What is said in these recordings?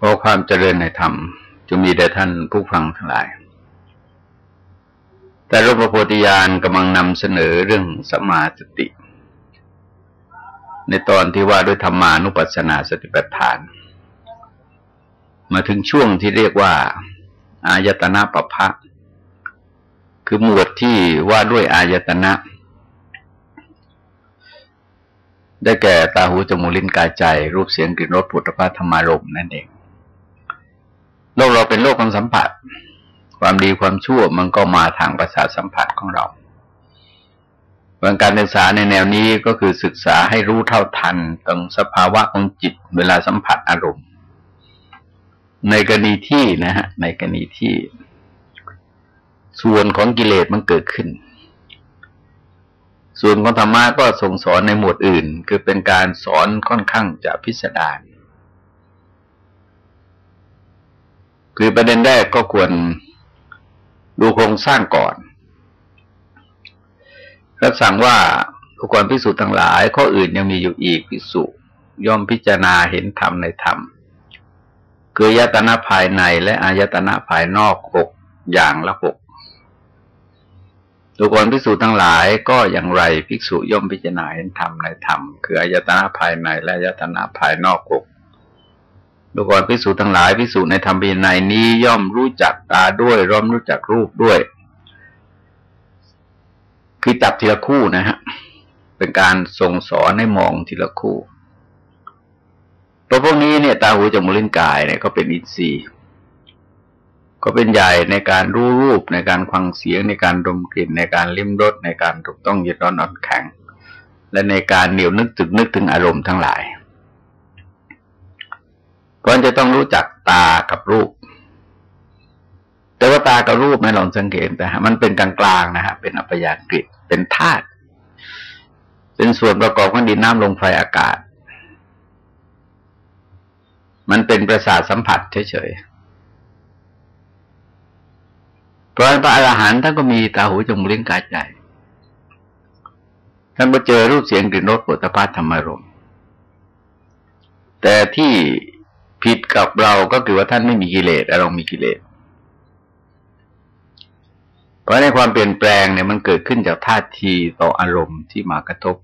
ขอความเจริญในธรรมจะมีแด่ท่านผู้ฟังทั้งหลาย แต่รบพระโพธิญาณกำลังนำเสนอเรื่องสมาสติ ในตอนที่ว่าด้วยธรรมานุปัสสนาสติปัฏฐาน มาถึงช่วงที่เรียกว่า อายตนะปภะคือหมวดที่ว่าด้วยอายตนะ ได้แก่ตาหูจมูกลิ้นกายใจ รูปเสียงกลิ่นรสผลิตภัณฑ์ธรรมารมนั่นเอง โลกเราเป็นโลกของสัมผัส ความดีความชั่วมันก็มาทางประสาทสัมผัสของเราการศึกษาในแนวนี้ก็คือศึกษาให้รู้เท่าทันตรงสภาวะของจิตเวลาสัมผัสอารมณ์ ในกรณีที่นะฮะในกรณีที่ ส่วนของกิเลสมันเกิดขึ้น ส่วนของธรรมะก็ส่งสอนในหมวดอื่น คือเป็นการสอนค่อนข้างจะพิสดาร คือประเด็นแรกก็ควรดูโครงสร้างก่อนรับสั่งว่าทุกคนพิสูจน์ทั้งหลาย ข้ออื่นยังมีอยู่อีกพิสูจย่อมพิจารณาเห็นธรรมในธรรมคือยตนะภายในและอายตนะภายนอกหกอย่างละหกทุกคนพิสูจน์ทั้งหลายก็อย่างไรภิกษุย่อมพิจารณาเห็นธรรมในธรรมคืออายตนะภายในและอายตนะภายนอกหก ดูก่อนพิสูจน์ทั้งหลายพิสูจน์ในธรรมปีในนี้ย่อมรู้จักตาด้วยร่อมรู้จักรูปด้วย คือจับทีละคู่นะฮะเป็นการส่งสอนให้มองทีละคู่เพราะพวกนี้เนี่ยตาหูจมูกลิ้นกายเนี่ยก็เป็นอินทรีย์ ก็เป็นใหญ่ในการรู้รูปในการฟังเสียงในการดมกลิ่นในการลิ้มรสในการถูกต้องยึดร้อนอ่อนแข็ง และในการเหนียวนึกถึงนึกถึงอารมณ์ทั้งหลาย ราะจะต้องรู้จักตากับรูป แต่ว่าตากับรูปไม่ลองสังเกตแต่มันเป็นกลางๆนะฮะเป็นอัปยากฤิเป็นธาตุเป็นส่วนประกอบของดินน้ำลมไฟอากาศ มันเป็นประสาทสัมผัสเฉยๆเพราะพระอรหันต์ท่านก็มีตาหูจมูกลิ้นกายใจท่านมาเจอรูปเสียงกลิ่นรสปุถะพัธรรมรมแต่ที่ ผิดกับเราก็คือว่าท่านไม่มีกิเลสเรามีกิเลส เพราะในความเปลี่ยนแปลงเนี่ยมันเกิดขึ้นจากท่าทีต่ออารมณ์ที่มากระทบ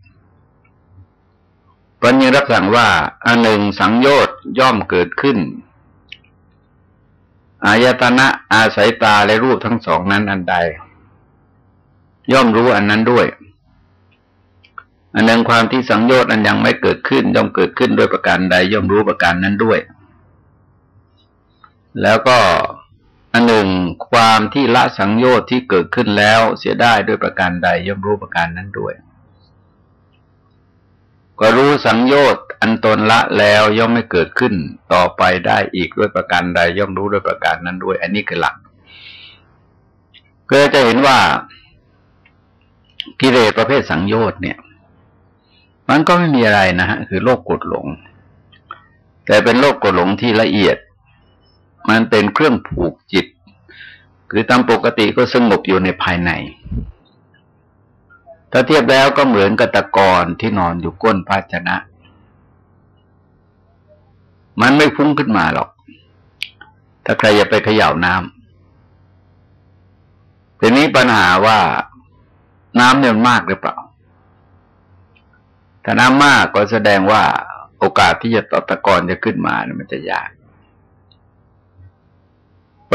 ปัญญารับสั่งว่าอันหนึ่งสังโยชน์ย่อมเกิดขึ้น อายตนะอาศัยตาและรูปทั้งสองนั้นอันใด ย่อมรู้อันนั้นด้วย อันหนึ่งความที่สังโยชน์อันยังไม่เกิดขึ้น ย่อมเกิดขึ้นด้วยประการใด ย่อมรู้ประการนั้นด้วย แล้วก็อันหนึ่งความที่ละสังโยชน์ที่เกิดขึ้นแล้วเสียได้ด้วยประการใดย่อมรู้ประการนั้นด้วย ก็รู้สังโยชน์อันตนละแล้วย่อมไม่เกิดขึ้นต่อไปได้อีกด้วยประการใดย่อมรู้ด้วยประการนั้นด้วย อันนี้คือหลักก็จะเห็นว่ากิเลสประเภทสังโยชน์เนี่ย มันก็ไม่มีอะไรนะฮะคือโลกกดหลง แต่เป็นโลกกดหลงที่ละเอียด มันเป็นเครื่องผูกจิต คือตามปกติก็สงบอยู่ในภายใน ถ้าเทียบแล้วก็เหมือนกตะกอนที่นอนอยู่ก้นภาชนะ มันไม่พุ่งขึ้นมาหรอก ถ้าใครจะไปเขย่าน้ำทีนี้ปัญหาว่าน้ำเนี่ยมากหรือเปล่า ถ้าน้ำมากก็แสดงว่าโอกาสที่จะตอตะกอนจะขึ้นมาเนี่ยมันจะยาก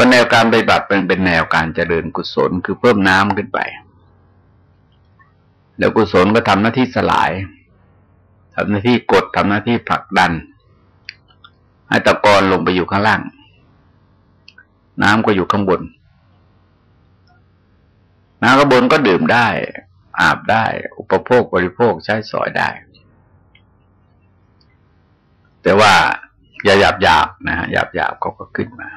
ว่าแนวการปฏิบัติเป็นเป็นแนวการเจริญกุศลคือเพิ่มน้ำขึ้นไป แล้วกุศลก็ทำหน้าที่สลายทำหน้าที่กดทำหน้าที่ผลักดัน ให้ตะกอนลงไปอยู่ข้างล่าง น้ำก็อยู่ข้างบน น้ำข้างบนก็ดื่มได้ อาบได้ อุปโภคบริโภคใช้สอยได้ แต่ว่าอย่าหยาบหยาบนะฮะหยาบหยาบเขาก็ขึ้นมา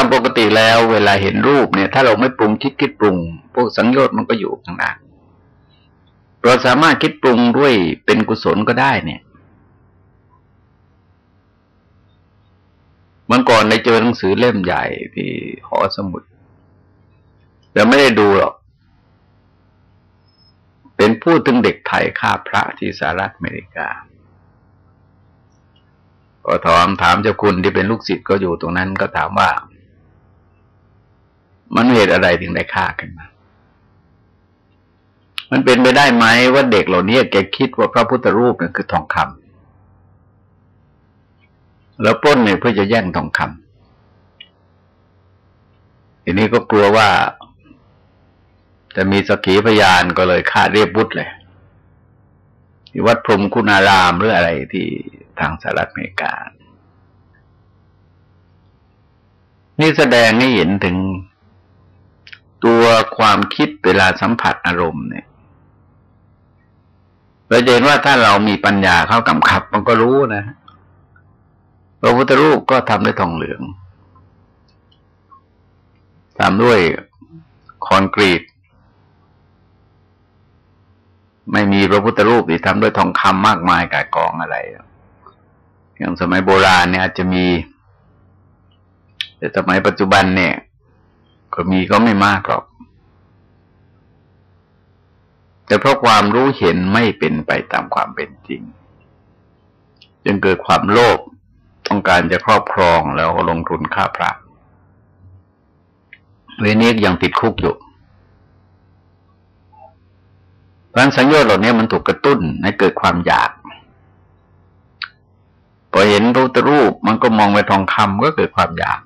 ตามปกติแล้วเวลาเห็นรูปเนี่ย ถ้าเราไม่ปรุงคิดคิดปรุง พวกสังโยชน์มันก็อยู่ข้างหน้าเราสามารถคิดปรุงด้วยเป็นกุศลก็ได้เนี่ยเมื่อก่อนในเจอหนังสือเล่มใหญ่ที่หอสมุดแต่ไม่ได้ดูหรอก เป็นพูดถึงเด็กไทยฆ่าพระที่สหรัฐอเมริกาก็ถามถามเจ้าคุณที่เป็นลูกศิษย์ก็อยู่ตรงนั้นก็ถามว่า มันเหตุอะไรถึงได้ฆ่ากันมา มันเป็นไปได้ไหมว่าเด็กเหล่านี้แกคิดว่าพระพุทธรูปนั่นคือทองคำแล้วป้นเนี่ยเพื่อจะแย่งทองคำทีนี้ก็กลัวว่า จะมีสกีพยานก็เลยฆ่าเรียบบุตรเลยที่วัดพรมคุณารามหรืออะไรที่ทางสหรัฐอเมริกา นี่แสดงให้เห็นถึง ตัวความคิดเวลาสัมผัสอารมณ์เนี่ยเราเห็นว่าถ้าเรามีปัญญาเข้ากำกับ มันก็รู้นะพระพุทธรูปก็ทำด้วยทองเหลืองทำด้วยคอนกรีต ไม่มีพระพุทธรูปที่ทำด้วยทองคำมากมายกายกองอะไร อย่างสมัยโบราณเนี่ยอาจจะมี แต่สมัยปัจจุบันเนี่ย ก็มีก็ไม่มากหรอก แต่เพราะความรู้เห็นไม่เป็นไปตามความเป็นจริง จึงเกิดความโลภต้องการจะครอบครองแล้วก็ลงทุนค่าพระเวนิกยังติดคุกอยู่ราะสังโยชน์เหล่านี้มันถูกกระตุ้นให้เกิดความอยาก พอเห็นรูปรูปมันก็มองไปทองคำก็เกิดความอยาก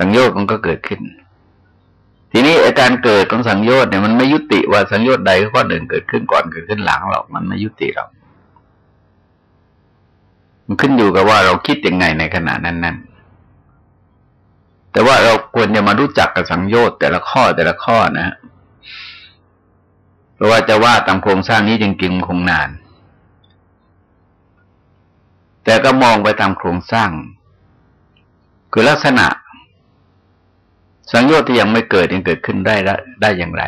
สังโยชน์มันก็เกิดขึ้น ทีนี้อาการเกิดของสังโยชน์เนี่ยมันไม่ยุติว่าสังโยชน์ใดข้อหนึ่งเกิดขึ้นก่อนเกิดขึ้นหลังหรอกมันไม่ยุติหรอกมันขึ้นอยู่กับว่าเราคิดยังไงในขณะนั้นนั้นแต่ว่าเราควรจะมารู้จักกับสังโยชน์แต่ละข้อแต่ละข้อนะ เพราะว่าจะว่าตามโครงสร้างนี้จริงๆคงนาน แต่ก็มองไปตามโครงสร้าง คือลักษณะ สังโยชน์ที่ยังไม่เกิดยังเกิดขึ้นได้ได้อย่างไร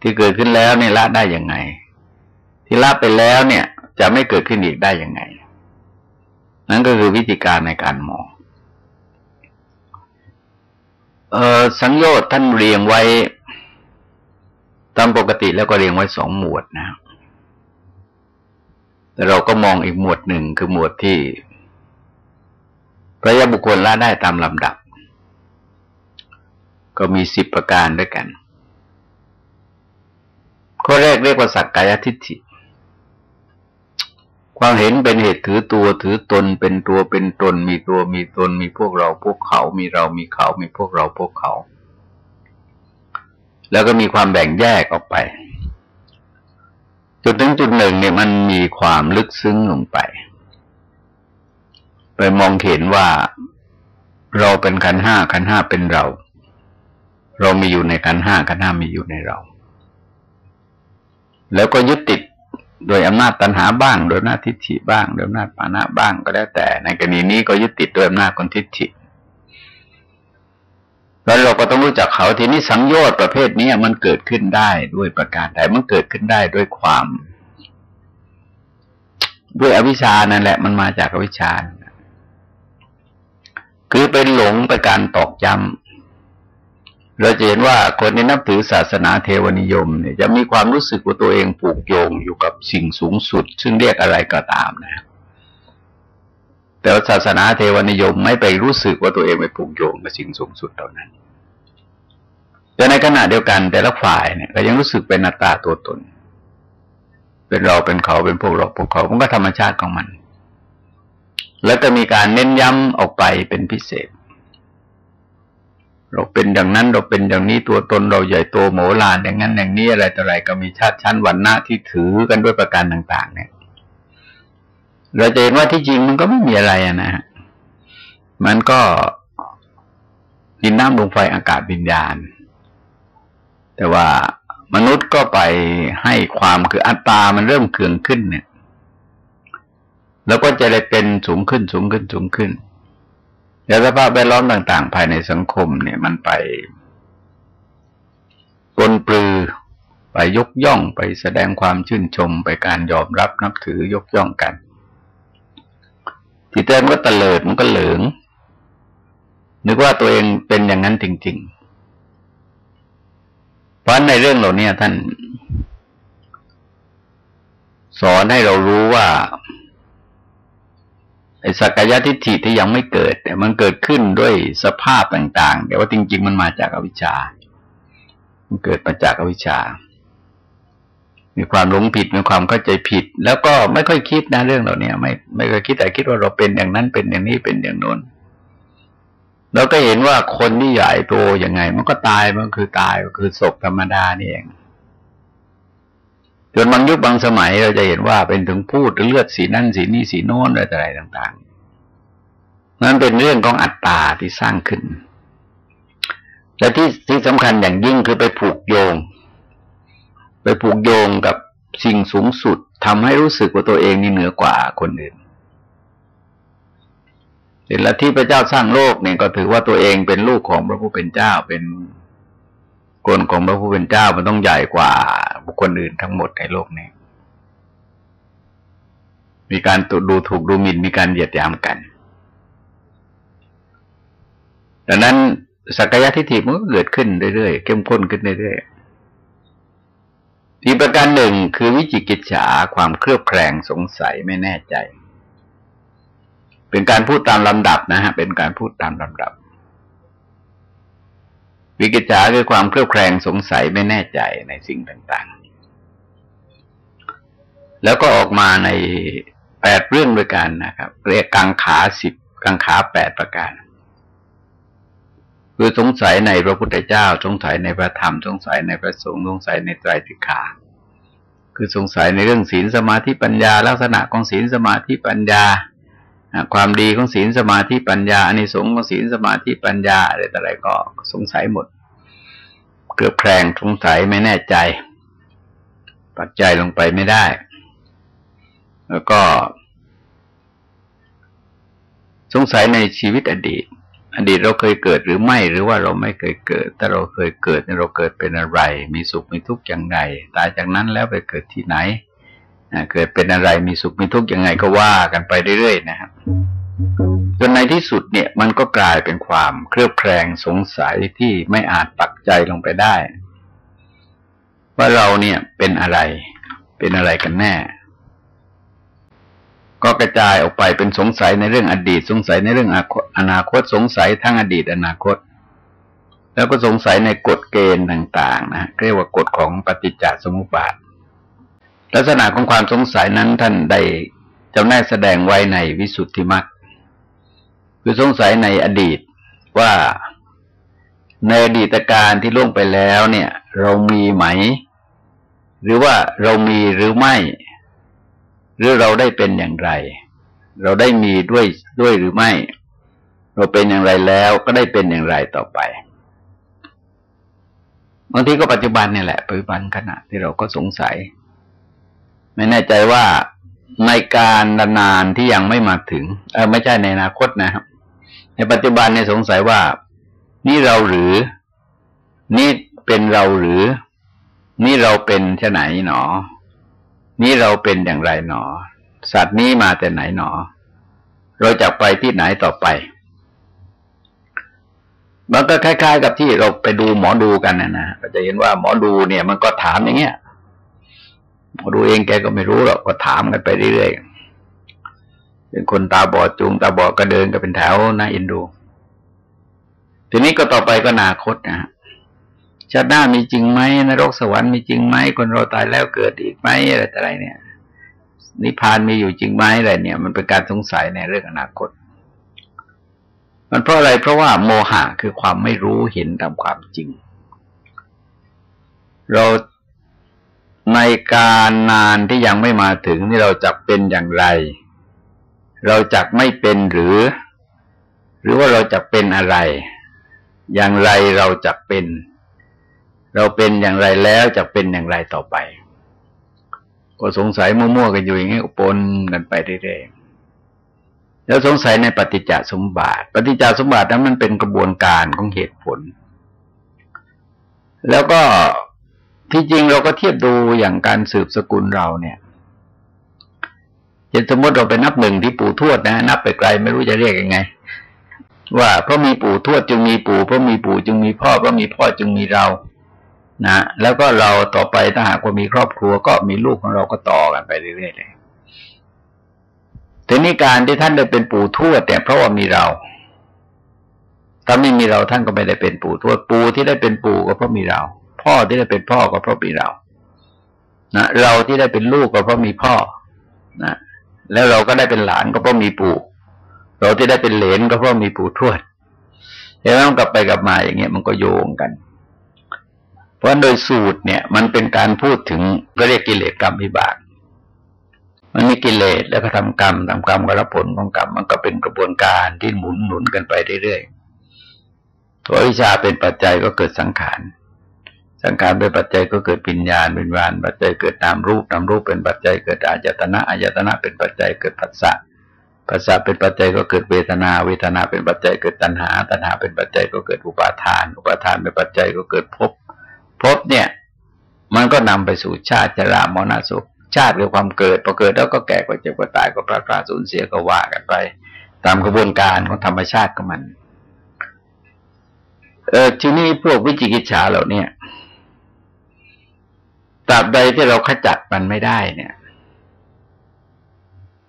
ที่เกิดขึ้นแล้วเนี่ยละได้ยังไง ที่ละไปแล้วเนี่ย จะไม่เกิดขึ้นอีกได้ยังไง นั่นก็คือวิธีการในการมองเออสังโยชน์ท่านเรียงไว้ตามปกติแล้วก็เรียงไว้สองหมวดนะแต่เราก็มองอีกหมวดหนึ่งคือหมวดที่พระยาบุคคลละได้ตามลำดับ ก็มีสิบประการด้วยกัน ข้อแรกเรียกว่าสักกายทิฏฐิ ความเห็นเป็นเหตุถือตัวถือตนเป็นตัวเป็นตน มีตัวมีตน มีพวกเราพวกเขา มีเรามีเขา มีพวกเราพวกเขา แล้วก็มีความแบ่งแยกออกไปจุดถึงจุดหนึ่งเนี่ยมันมีความลึกซึ้งลงไป ไปมองเห็นว่าเราเป็นขันห้าขันห้าเป็นเรา เรามีอยู่ในขันห้าขันห้ามีอยู่ในเรา แล้วก็ยึดติดโดยอำนาจตัณหาบ้าง โดยอำนาจทิฏฐิบ้าง โดยอำนาจปานะบ้างก็แล้วแต่ ในกรณีนี้ก็ยึดติดโดยอำนาจคนทิฏฐิแล้วเราก็ต้องรู้จักเขาทีนี้สังโยชน์ประเภทนี้มันเกิดขึ้นได้ด้วยประการใดมันเกิดขึ้นได้ด้วยความ ด้วยอวิชานั่นแหละ มันมาจากอวิชชาคือเป็นหลงไปการตอกย้ำ เราจะเห็นว่าคนที่นับถือศาสนาเทวนิยมเนี่ยจะมีความรู้สึกว่าตัวเองผูกโยงอยู่กับสิ่งสูงสุด ซึ่งเรียกอะไรก็ตามนะแต่ศาสนาเทวนิยมไม่ไปรู้สึกว่าตัวเองไปผูกโยงกับสิ่งสูงสุดเหล่านั้น แต่ในขณะเดียวกันแต่ละฝ่ายเนี่ยก็ยังรู้สึกเป็นอัตตาตัวตน เป็นเราเป็นเขาเป็นพวกเราพวกเขามันก็ธรรมชาติของมัน แล้วก็มีการเน้นย้ำออกไปเป็นพิเศษ เราเป็นอย่างนั้นเราเป็นอย่างนี้ตัวตนเราใหญ่โตโหมลานอย่างนั้นอย่างนี้อะไรต่ออะไรก็มีชาติชั้นวันณะที่ถือกันด้วยประการต่าง ๆ เนี่ย เราจะเห็นว่าที่จริงมันก็ไม่มีอะไรอะนะมันก็ดินน้ำลมไฟอากาศวิญญาณ แต่ว่ามนุษย์ก็ไปให้ความคืออัตตามันเริ่มเคืองขึ้นเนี่ย แล้วก็จะได้เป็นสูงขึ้นสูงขึ้นสูงขึ้น แล้วสภาพแวดล้อมต่าง ๆ ภายในสังคมเนี่ยมันไปปนปลือ ไปยกย่องไปแสดงความชื่นชมไปการยอมรับนับถือยกย่องกัน จิตใจมันก็ตะเลิดมันก็เหลืองนึกว่าตัวเองเป็นอย่างนั้นจริง ๆ เพราะในเรื่องเหล่านี้ท่าน สอนให้เรารู้ว่า สักกายทิฏฐิที่ยังไม่เกิด แต่มันเกิดขึ้นด้วยสภาพต่าง ๆ แต่ว่าจริง ๆ มันมาจากอวิชชา มันเกิดมาจากอวิชชา มีความหลงผิดมีความเข้าใจผิด แล้วก็ไม่ค่อยคิดนะเรื่องเหล่านี้ไม่ไม่เคยคิดแต่คิดว่าเราเป็นอย่างนั้นเป็นอย่างนี้เป็นอย่างโน้นเราก็เห็นว่าคนที่ใหญ่โตยังไง มันก็ตายมันคือตายก็คือศพธรรมดานี่เอง จนบางยุคบางสมัยเราจะเห็นว่าเป็นถึงพูดเลือดสีนั่นสีนี้สีโน้นอะไรต่างๆนั่นเป็นเรื่องของอัตตาที่สร้างขึ้น และที่ที่สำคัญอย่างยิ่งคือไปผูกโยง ไปผูกโยงกับสิ่งสูงสุดทำให้รู้สึกว่าตัวเองนี่เหนือกว่าคนอื่นเห็นละที่พระเจ้าสร้างโลกเนี่ยก็ถือว่าตัวเองเป็นลูกของพระผู้เป็นเจ้าเป็น กลของพระผู้เป็นเจ้ามันต้องใหญ่กว่าบุคคลอื่นทั้งหมดในโลกนี้ มีการดูถูกดูหมิ่นมีการเหยียดหยามกัน ดังนั้นสักยะทิฏฐิมันก็เกิดขึ้นเรื่อยๆเข้มข้นขึ้นเรื่อยๆทีประการหนึ่งคือวิจิกิจฉาความเครือบแคลงสงสัยไม่แน่ใจ เป็นการพูดตามลำดับนะฮะเป็นการพูดตามลำดับ วิกิจฉาคือความเครือบแคลงสงสัยไม่แน่ใจในสิ่งต่างๆ แล้วก็ออกมาในแปดเรื่องด้วยกันนะครับ เรียกกังขาสิบกังขาแปดประการคือสงสัยในพระพุทธเจ้า สงสัยในพระธรรม สงสัยในพระสงฆ์สงสัยในไตรสิกขาคือสงสัยในเรื่องศีลสมาธิปัญญา ลักษณะของศีลสมาธิปัญญา ความดีของศีลสมาธิปัญญาอานิสงส์ของศีลสมาธิปัญญาอะไรต่ออะไรก็สงสัยหมด เกือบแคลงสงสัยไม่แน่ใจ ปักใจลงไปไม่ได้ แล้วก็ สงสัยในชีวิตอดีต อดีตเราเคยเกิดหรือไม่หรือว่าเราไม่เคยเกิด แต่เราเคยเกิดเราเกิดเป็นอะไร มีสุขมีทุกข์อย่างไรตายจากนั้นแล้วไปเกิดที่ไหน เกิดเป็นอะไรมีสุขมีทุกข์ยังไงก็ว่ากันไปเรื่อยๆนะครับจนในที่สุดเนี่ยมันก็กลายเป็นความเครือบแคลงสงสัยที่ไม่อาจปักใจลงไปได้ ว่าเราเนี่ยเป็นอะไร เป็นอะไรกันแน่ ก็กระจายออกไปเป็นสงสัยในเรื่องอดีต สงสัยในเรื่องอนาคตสงสัยทั้งอดีตอนาคต แล้วก็สงสัยในกฎเกณฑ์ต่าง ๆ นะเรียกว่ากฎของปฏิจจสมุปบาท ลักษณะของความสงสัยนั้นท่านได้จำแนกแสดงไว้ในวิสุทธิมรรคคือสงสัยในอดีตว่าในอดีตการที่ล่วงไปแล้วเนี่ย เรามีไหม หรือว่าเรามีหรือไม่ หรือเราได้เป็นอย่างไร เราได้มีด้วยด้วยหรือไม่ เราเป็นอย่างไรแล้วก็ได้เป็นอย่างไรต่อไปบางทีก็ปัจจุบันนี่แหละปัจจุบันขณะที่เราก็สงสัย ไม่แน่ใจว่าในการนานที่ยังไม่มาถึง เออไม่ใช่ในอนาคตนะครับ ในปัจจุบันเนี่ยสงสัยว่า นี่เราหรือ นี่เป็นเราหรือ นี่เราเป็นชไหนหนอ นี่เราเป็นอย่างไรหนอ สัตว์นี้มาแต่ไหนหนอ เราจะไปที่ไหนต่อไปมันก็คล้าย ๆ กับที่เราไปดูหมอดูกันนะนะก็จะเห็นว่าหมอดูเนี่ย มันก็ถามอย่างเงี้ย ดูเองแกก็ไม่รู้หรอกก็ถามกันไปเรื่อยๆเป็นคนตาบอดจูงตาบอดก็เดินก็เป็นแถวนะอินดู ทีนี้ก็ต่อไปก็นาคตนะชาติหน้ามีจริงไหมนรกสวรรค์มีจริงไหมคนเราตายแล้วเกิดอีกไหมอะไรต่ออะไรเนี่ย นิพพานมีอยู่จริงไหมอะไรเนี่ย มันเป็นการสงสัยในเรื่องอนาคต มันเพราะอะไรเพราะว่าโมหะคือความไม่รู้เห็นตามความจริง เรา ในการนานที่ยังไม่มาถึงนี่เราจะเป็นอย่างไร เราจะไม่เป็นหรือ หรือว่าเราจะเป็นอะไร อย่างไรเราจะเป็น เราเป็นอย่างไรแล้วจะเป็นอย่างไรต่อไป ก็สงสัยมั่วๆกันอยู่อย่างนี้ปนกันไปเรื่อยๆแล้วสงสัยในปฏิจจสมบัติ ปฏิจจสมบัตินั้นมันเป็นกระบวนการของเหตุผล แล้วก็ ที่จริงเราก็เทียบดูอย่างการสืบสกุลเราเนี่ยเช่นสมมติเราไปนับหนึ่งที่ปู่ทวดนะ นับไปไกลไม่รู้จะเรียกยังไง ว่าเพราะมีปู่ทวดจึงมีปู่เพราะมีปู่จึงมีพ่อเพราะมีพ่อจึงมีเรานะแล้วก็เราต่อไปถ้าหากว่ามีครอบครัวก็มีลูกของเราก็ต่อกันไปเรื่อยๆเลยทีนี้การที่ท่านได้เป็นปู่ทวดแต่ยเพราะว่ามีเรา ถ้าไม่มีเราท่านก็ไม่ได้เป็นปู่ทวดปู่ที่ได้เป็นปู่ก็เพราะมีเรา พ่อที่ได้เป็นพ่อก็เพราะมีเรานะเราที่ได้เป็นลูกก็เพราะมีพ่อนะแล้วเราก็ได้เป็นหลานก็เพราะมีปู่ เราที่ได้เป็นเหลนก็เพราะมีปู่ทวดเห็นไหมมันกลับไปกลับมาอย่างเงี้ยมันก็โยงกัน เพราะโดยสูตรเนี่ย มันเป็นการพูดถึงก็เรียกกิเลสกรรมวิบาก มันมีกิเลสแล้วก็ทำกรรมทำกรรมก็รับผลของกรรมมันก็เป็นกระบวนการที่หมุนหนุนกันไปเรื่อยๆตัววิชาเป็นปัจจัยก็เกิดสังขาร สังขารเป็นปัจจัยก็เกิดปิญญาณเป็นวานปัจจัยเกิดนามรูปนามรูปเป็นปัจจัยเกิดอายตนะอายตนะเป็นปัจจัยเกิดผัสสะภาษาเป็นปัจจัยก็เกิดเวทนา เวทนาเป็นปัจจัยเกิดตัณหา ตัณหาเป็นปัจจัยก็เกิดอุปาทาน อุปาทานเป็นปัจจัยก็เกิดภพภพเนี่ย มันก็นำไปสู่ชาติชรามรณะสุขชาติคือความเกิดพอเกิดแล้วก็แก่ก็เจ็บก็ตายก็พลาดพลาดสูญเสียก็ว่ากันไป ตามกระบวนการของธรรมชาติของมัน เออทีนี้พวกวิจิกิจฉาเหล่านี้ ตราบใดที่เราขจัดมันไม่ได้เนี่ย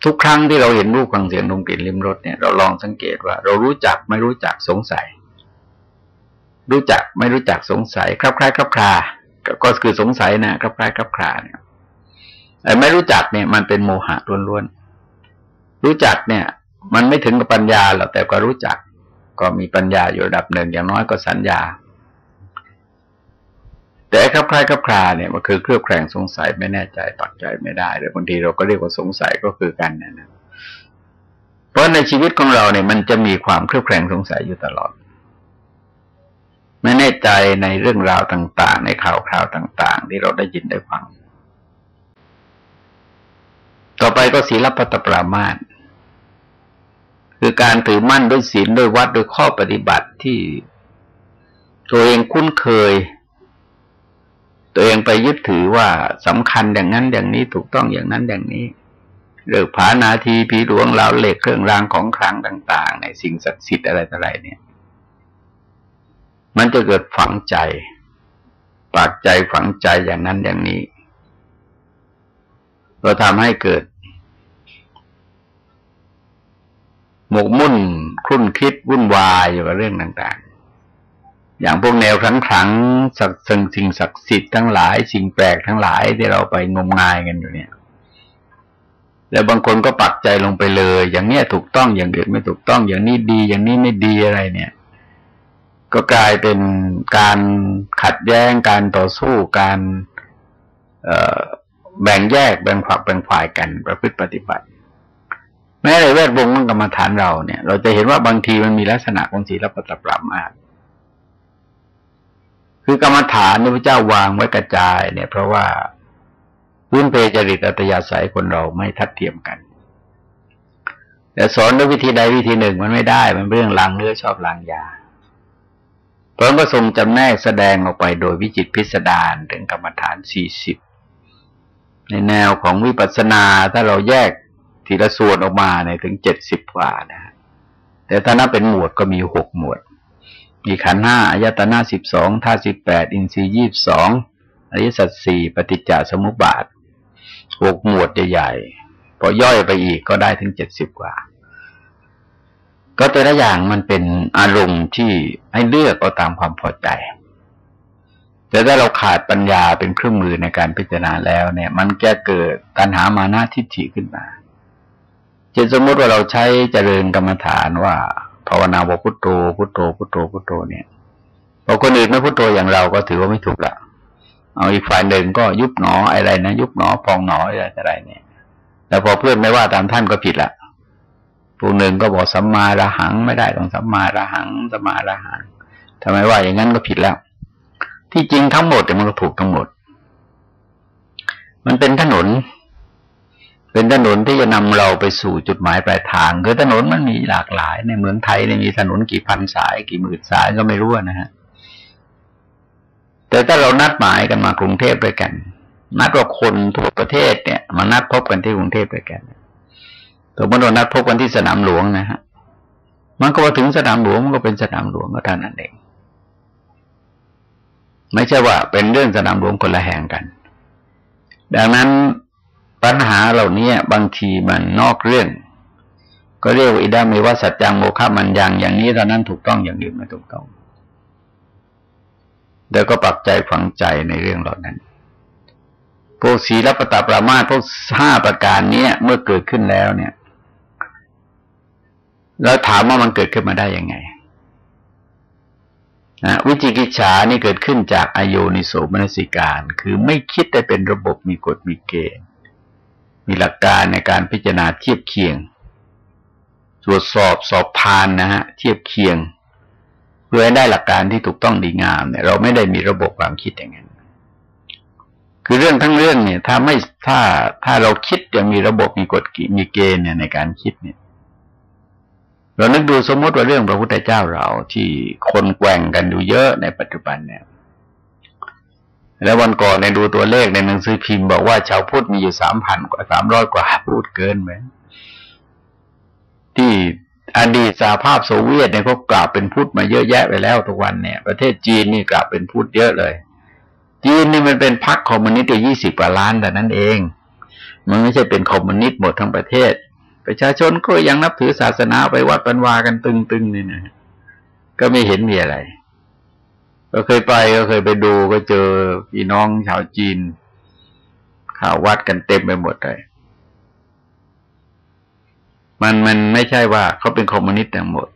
ทุกครั้งที่เราเห็นรูปฟังเสียงดมกลิ่นลิ้มรสเนี่ยเราลองสังเกตว่า เรารู้จักไม่รู้จักสงสัย รู้จักไม่รู้จักสงสัยครับคล้ายครับคลาก็คือสงสัยนะครับคล้ายครับคลาเนี่ยแต่ไม่รู้จักเนี่ย มันเป็นโมหะล้วนๆรู้จักเนี่ย มันไม่ถึงกับปัญญาหรอกแต่ก็รู้จัก ก็มีปัญญาอยู่ระดับหนึ่งอย่างน้อยก็สัญญา แต่ครับคล้ายครับคลาเนี่ยมันคือเครือบแคลงสงสัยไม่แน่ใจปักใจไม่ได้หรือบางทีเราก็เรียกว่าสงสัยก็คือกันนะนะเพราะในชีวิตของเราเนี่ยมันจะมีความเครือบแคลงสงสัยอยู่ตลอด ไม่แน่ใจในเรื่องราวต่าง ๆ ในข่าวคราวต่าง ๆ ที่เราได้ยินได้ฟัง ต่อไปก็ศีลปัตปรามาตคือการถือมั่นด้วยศีลด้วยวัดด้วยข้อปฏิบัติที่ตัวเองคุ้นเคย ตัวเองไปยึดถือว่าสำคัญอย่างนั้นอย่างนี้ถูกต้องอย่างนั้นอย่างนี้เรื่องผานาทีผีหลวงเหลาเหล็กเครื่องรางของขลังต่าง ๆ ในสิ่งศักดิ์สิทธิ์อะไรต่ออะไรเนี่ย มันจะเกิดฝังใจ ปากใจฝังใจอย่างนั้นอย่างนี้ก็ทำให้เกิด หมกมุ่นคลุ่นคิดวุ่นวายอยู่กับเรื่องต่างๆ อย่างพวกแนวขั้งขังสักสิ่งศักดิ์สิทธิ์ทั้งหลาย สิ่งแปลกทั้งหลายที่เราไปงมงายกันอยู่เนี่ยแล้วบางคนก็ปักใจลงไปเลย อย่างเนี้ยถูกต้องอย่างอื่นไม่ถูกต้อง อย่างนี้ดี อย่างนี้ไม่ดีอะไรเนี่ย ก็กลายเป็นการขัดแย้งการต่อสู้การเอ่อแบ่งแยกแบ่งฝักแบ่งฝ่ายกันประพฤติปฏิบัติ แม้ในแวดวงกรรมฐานเราเนี่ย เราจะเห็นว่าบางทีมันมีลักษณะของศีลปฏิบัติมาก คือกรรมฐานที่พระเจ้าวางไว้กระจายเนี่ย เพราะว่าพื้นเพจริตอัตยาศัยคนเราไม่ทัดเทียมกัน แต่สอนด้วยวิธีใดวิธีหนึ่งมันไม่ได้ มันเรื่องลางเนื้อชอบลางยาพราะก็ทรงจำแนกแสดงออกไปโดยวิจิตพิสดารถึงกรรมฐานสี่สิบในแนวของวิปัสสนาถ้าเราแยกทีละส่วนออกมาในถึงเจ็ดสิบกว่านะฮะแต่ถ้านับเป็นหมวดก็มีหกหมวด มีขันห้าอายตนะสิบสองท่าสิบแปดอินทรีย์ยี่สองอริสัจสี่ปฏิจจสมุปบาทหกหมวดใหญ่ๆพอย่อยไปอีกก็ได้ถึงเจ็ดสิบกว่า ก็แต่ละอย่างมันเป็นอารมณ์ที่ให้เลือกเอาตามความพอใจ แต่ถ้าเราขาดปัญญาเป็นเครื่องมือในการพิจารณาแล้วเนี่ย มันจะเกิดตัณหามานะทิฏฐิขึ้นมาเช่นสมมติว่าเราใช้เจริญกรรมฐานว่า ภาวนาว่าพุทโธพุทโธพุทโธพุทโธเนี่ยพอคนอื่นไม่พุทโธอย่างเราก็ถือว่าไม่ถูกละเอาอีกฝ่ายหนึ่งก็ยุบหนออะไรนะยุบหนอพองหนออะไรอะไรเนี่ย แล้วพอเพื่อนไม่ว่าตามท่านก็ผิดละผู้หนึ่งก็บอกสัมมาระหังไม่ได้ต้องสัมมาระหังสัมมาระหังทำไมว่าอย่างนั้นก็ผิดแล้ว ที่จริงทั้งหมดแต่มันก็ถูกทั้งหมด มันเป็นถนน เป็นถนนที่จะนำเราไปสู่จุดหมายปลายทางคือถนนมันมีหลากหลาย ในเมืองไทยเนี่ยมีถนนกี่พันสาย กี่หมื่นสายก็ไม่รู้นะฮะแต่ถ้าเรานัดหมายกันมากรุงเทพด้วยกัน นัดว่าคนทั่วประเทศเนี่ย มานัดพบกันที่กรุงเทพด้วยกันสมมติเรานัดพบกันที่สนามหลวงนะฮะมันก็มาถึงสนามหลวงมันก็เป็นสนามหลวงก็เท่านั้นเองไม่ใช่ว่าเป็นเรื่องสนามหลวงคนละแห่งกัน ดังนั้น ปัญหาเหล่านี้บางทีมันนอกเรื่อง ก็เรียกว่าอิดามีว่าสัจจังโมฆะมันยังอย่างนี้ตอนนั้นถูกต้องอย่างอื่นไม่ถูกต้อง แล้วก็ปักใจฝังใจในเรื่องเหล่านั้น พวกศีลปตปรามาพวกห้าประการนี้เมื่อเกิดขึ้นแล้วเนี่ย แล้วถามว่ามันเกิดขึ้นมาได้ยังไงวิจิกิจฉานี่เกิดขึ้นจากอโยนิโสมนสิการ คือไม่คิดได้เป็นระบบมีกฎมีเกณฑ์ มีหลักการในการพิจารณาเทียบเคียง ตรวจสอบสอบทานนะฮะเทียบเคียง เพื่อให้ได้หลักการที่ถูกต้องดีงามเนี่ย เราไม่ได้มีระบบความคิดอย่างนั้นคือเรื่องทั้งเรื่องเนี่ย ถ้าไม่ถ้าถ้าเราคิดอย่างมีระบบมีกฎมีเกณฑ์เนี่ยในการคิดเนี่ยเรานึกดูสมมติว่าเรื่องพระพุทธเจ้าเราที่คนแกว่งกันอยู่เยอะในปัจจุบันเนี่ย แล้ววันก่อนในดูตัวเลขในหนังสือพิมพ์บอกว่าชาวพุทธมีอยู่สามพันกว่าสามร้อยกว่าพูดเกินไหมที่อดีตสหภาพโซเวียตเนี่ยเขากลายเป็นพุทธมาเยอะแยะไปแล้วทุกวันเนี่ย ประเทศจีนนี่กลายเป็นพุทธเยอะเลย จีนนี่มันเป็นพรรคคอมมิวนิสต์ยี่สิบกว่าล้านเท่านั้นเอง มันไม่ใช่เป็นคอมมิวนิสต์หมดทั้งประเทศ ประชาชนก็ยังนับถือศาสนาไปวัดไปวากันตึงๆนี่นะก็ไม่เห็นมีอะไร ก็เคยไปก็เคยไปดูก็เจอพี่น้องชาวจีนข่าววัดกันเต็มไปหมดเลยมันมันไม่ใช่ว่าเขาเป็นคอมมิวนิสต์ทั้งหมด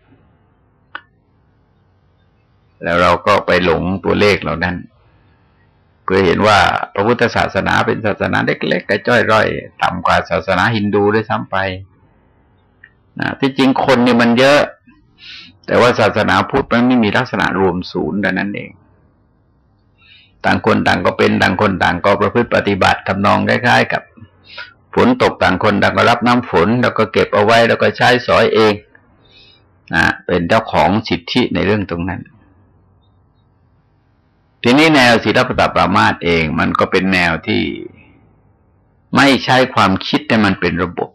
แล้วเราก็ไปหลงตัวเลขเหล่านั้น เพื่อเห็นว่าพระพุทธศาสนาเป็นศาสนาเล็กๆกระจ้อยร่อย ต่ำกว่าศาสนาฮินดูด้วยซ้ำไปนะที่จริงคนเนี่ยมันเยอะ แต่ว่าศาสนาพุทธมันไม่มีลักษณะรวมศูนย์ดังนั้นเอง ต่างคนต่างก็เป็นต่างคนต่างก็ประพฤติปฏิบัติทำนองคล้ายๆ กับฝนตกต่างคนต่างก็รับน้ำฝน แล้วก็เก็บเอาไว้แล้วก็ใช้สอยเองนะเป็นเจ้าของสิทธิในเรื่องตรงนั้น ทีนี้แนวศีลปฏิปรามาตเอง มันก็เป็นแนวที่ไม่ใช้ความคิดแต่มันเป็นระบบ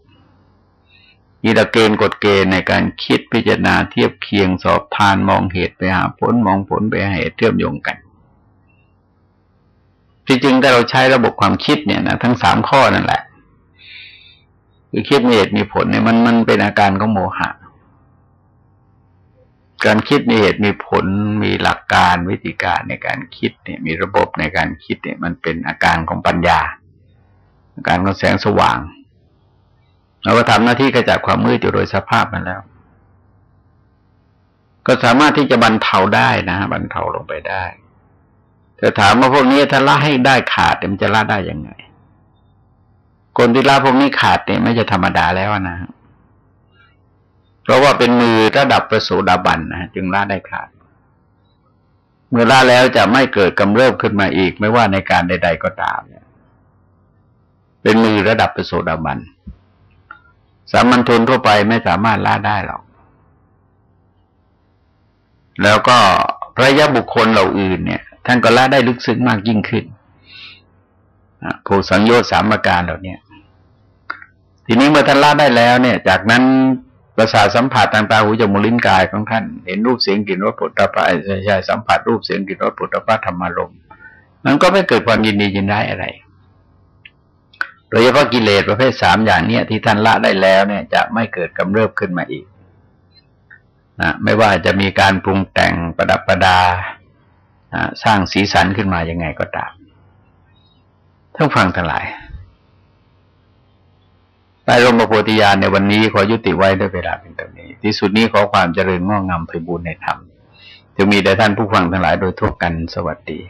มีหลักเกณฑ์กฎเกณฑ์ในการคิดพิจารณาเทียบเคียงสอบทานมองเหตุไปหาผลมองผลไปหาเหตุเชื่อมโยงกันจริงๆถ้าเราใช้ระบบความคิดเนี่ยนะทั้งสามข้อนั่นแหละคือคิดมีเหตุมีผลเนี่ยมันมันเป็นอาการของโมหะ การคิดมีเหตุมีผลมีหลักการวิธีการในการคิดเนี่ยมีระบบในการคิดเนี่ยมันเป็นอาการของปัญญา อาการของแสงสว่าง เราก็ทำหน้าที่กระจัดความมืดอยู่โดยสภาพมันแล้ว ก็สามารถที่จะบรรเทาได้นะบรรเทาลงไปได้แต่ถามว่าพวกนี้ถ้าละให้ได้ขาดมันจะละได้ยังไง คนที่ละพวกนี้ขาดเนี่ยไม่จะธรรมดาแล้วนะเพราะว่าเป็นมือระดับประสูดาบันนะจึงละได้ขาด เมื่อละแล้วจะไม่เกิดกำเริบขึ้นมาอีก ไม่ว่าในการใด ๆก็ตามเนี่ย เป็นมือระดับประสูดาบัน สามัญชนทั่วไปไม่สามารถละได้หรอก แล้วก็พระยะบุคคลเหล่าอื่นเนี่ย ท่านก็ละได้ลึกซึ้งมากยิ่งขึ้นผูสังโยชน์สามประการเหล่านี้ทีนี้เมื่อท่านละได้แล้วเนี่ย จากนั้นประสาทสัมผัสต่างๆหูจมูกลิ้นกายของท่านเห็นรูปเสียงกลิ่นรสปุถะพะใช่สัมผัสรูปเสียงกลิ่นรสปุถะพะธรรมารมมันก็ไม่เกิดความยินดียินได้อะไร โดยเฉพาะกิเลสประเภทสามอย่างเนี้ยที่ท่านละได้แล้วเนี่ย จะไม่เกิดกำเริบขึ้นมาอีกนะไม่ว่าจะมีการปรุงแต่งประดับประดาสร้างสีสันขึ้นมายังไงก็ตามท่านฟังทั้งหลายใต้ร่มพระโพธิญาณในวันนี้ขอยุติไว้ด้วยเวลาเป็นตรงนี้ ที่สุดนี้ขอความเจริญงอกงามไปบุญในธรรมจะมีแด่ท่านผู้ฟังทั้งหลายโดยทั่วกันสวัสดี